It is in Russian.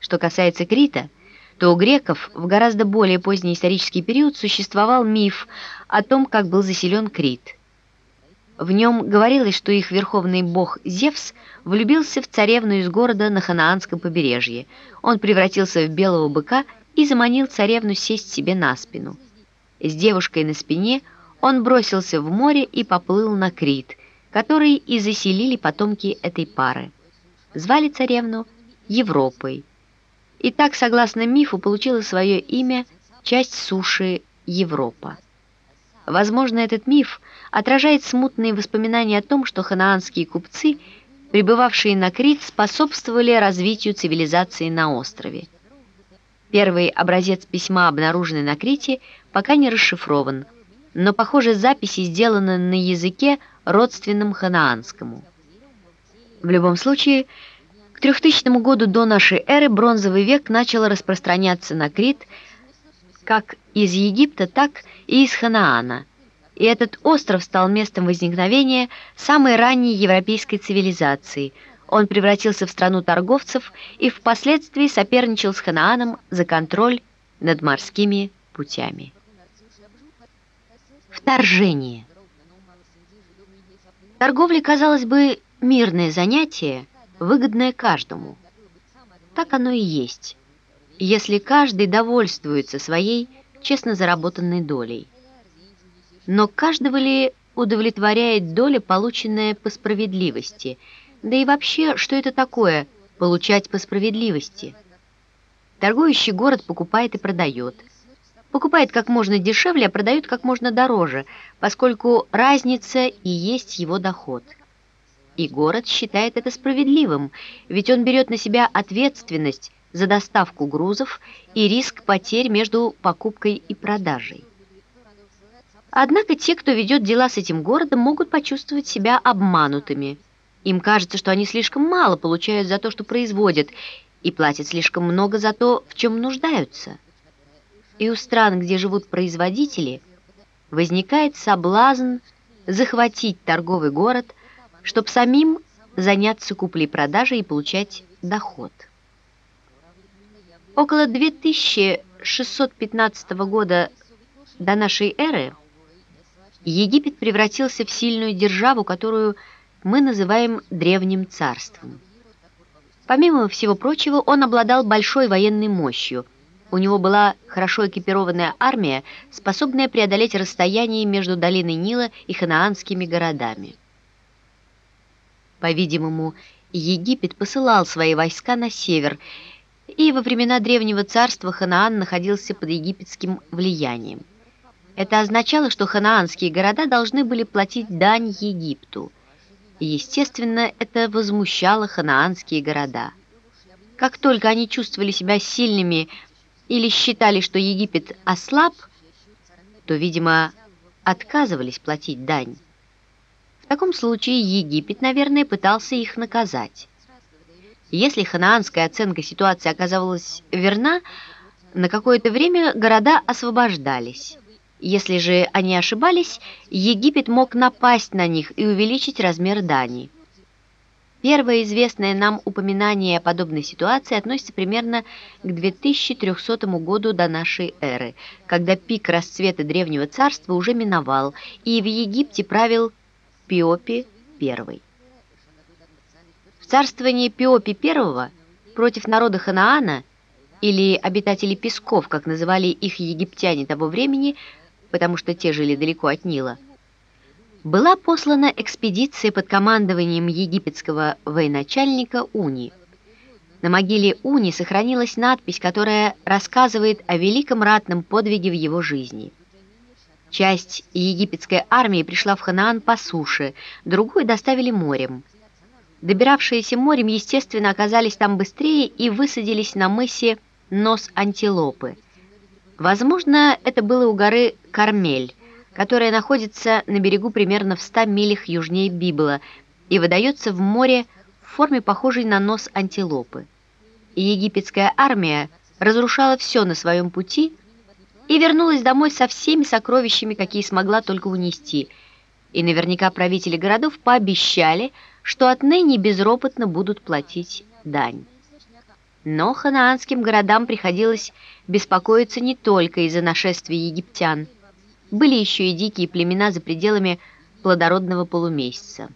Что касается Крита, то у греков в гораздо более поздний исторический период существовал миф о том, как был заселен Крит. В нем говорилось, что их верховный бог Зевс влюбился в царевну из города на Ханаанском побережье. Он превратился в белого быка и заманил царевну сесть себе на спину. С девушкой на спине он бросился в море и поплыл на Крит, который и заселили потомки этой пары. Звали царевну Европой. И так, согласно мифу, получила свое имя часть суши Европа. Возможно, этот миф отражает смутные воспоминания о том, что ханаанские купцы, прибывавшие на Крит, способствовали развитию цивилизации на острове. Первый образец письма, обнаруженный на Крите, пока не расшифрован, но, похоже, записи сделаны на языке, родственном ханаанскому. В любом случае, к 3000 году до нашей эры бронзовый век начал распространяться на Крит как из Египта, так и из Ханаана, и этот остров стал местом возникновения самой ранней европейской цивилизации – он превратился в страну торговцев и впоследствии соперничал с Ханааном за контроль над морскими путями. Вторжение. Торговля, казалось бы, мирное занятие, выгодное каждому. Так оно и есть, если каждый довольствуется своей честно заработанной долей. Но каждого ли удовлетворяет доля, полученная по справедливости – да и вообще, что это такое – получать по справедливости? Торгующий город покупает и продает. Покупает как можно дешевле, а продает как можно дороже, поскольку разница и есть его доход. И город считает это справедливым, ведь он берет на себя ответственность за доставку грузов и риск потерь между покупкой и продажей. Однако те, кто ведет дела с этим городом, могут почувствовать себя обманутыми – им кажется, что они слишком мало получают за то, что производят, и платят слишком много за то, в чем нуждаются. И у стран, где живут производители, возникает соблазн захватить торговый город, чтобы самим заняться куплей-продажей и получать доход. Около 2615 года до нашей эры Египет превратился в сильную державу, которую мы называем древним царством. Помимо всего прочего, он обладал большой военной мощью. У него была хорошо экипированная армия, способная преодолеть расстояние между долиной Нила и ханаанскими городами. По-видимому, Египет посылал свои войска на север, и во времена Древнего Царства Ханаан находился под египетским влиянием. Это означало, что ханаанские города должны были платить дань Египту – естественно, это возмущало ханаанские города. Как только они чувствовали себя сильными или считали, что Египет ослаб, то, видимо, отказывались платить дань. В таком случае Египет, наверное, пытался их наказать. Если ханаанская оценка ситуации оказывалась верна, на какое-то время города освобождались. Если же они ошибались, Египет мог напасть на них и увеличить размер дани. Первое известное нам упоминание о подобной ситуации относится примерно к 2300 году до нашей эры, когда пик расцвета Древнего Царства уже миновал, и в Египте правил Пиопи I. В царствовании Пиопи I против народа Ханаана, или обитателей Песков, как называли их египтяне того времени, потому что те жили далеко от Нила, была послана экспедиция под командованием египетского военачальника Уни. На могиле Уни сохранилась надпись, которая рассказывает о великом ратном подвиге в его жизни. Часть египетской армии пришла в Ханаан по суше, другую доставили морем. Добиравшиеся морем, естественно, оказались там быстрее и высадились на мысе Нос Антилопы – Возможно, это было у горы Кармель, которая находится на берегу примерно в 100 милях южнее Библа и выдается в море в форме похожей на нос антилопы. Египетская армия разрушала все на своем пути и вернулась домой со всеми сокровищами, какие смогла только унести. И наверняка правители городов пообещали, что отныне безропотно будут платить дань. Но ханаанским городам приходилось беспокоиться не только из-за нашествия египтян. Были еще и дикие племена за пределами плодородного полумесяца.